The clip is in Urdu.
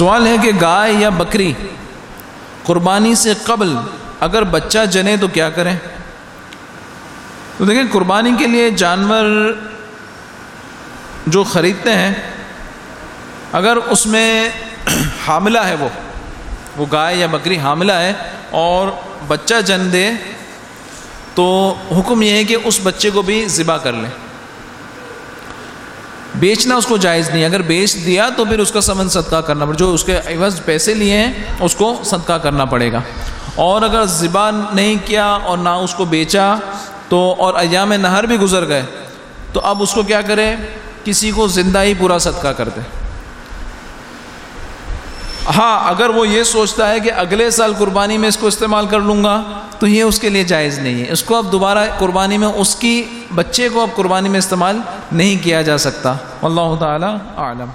سوال ہے کہ گائے یا بکری قربانی سے قبل اگر بچہ جنے تو کیا کریں؟ تو دیکھیں قربانی کے لیے جانور جو خریدتے ہیں، اگر اس میں حاملہ ہے وہ وہ گائے یا بکری حاملہ ہے اور بچہ جن دے، تو حکم یہ ہے کہ اس بچے کو بھی ذبح کر لیں۔ بیچنا اس کو جائز نہیں، اگر بیچ دیا تو پھر اس کا سمن صدقہ کرنا پڑے، جو اس کے عوض پیسے لیے ہیں، اس کو صدقہ کرنا پڑے گا۔ اور اگر ذبح نہیں کیا اور نہ اس کو بیچا تو، اور ایام نہر بھی گزر گئے، تو اب اس کو کیا کرے؟ کسی کو زندہ ہی پورا صدقہ کر دے۔ ہاں اگر وہ یہ سوچتا ہے کہ اگلے سال قربانی میں اس کو استعمال کر لوں گا، تو یہ اس کے لیے جائز نہیں ہے۔ اس کو اب دوبارہ قربانی میں، اس کی بچے کو اب قربانی میں استعمال نہیں کیا جا سکتا اللہ تعالیٰ عالم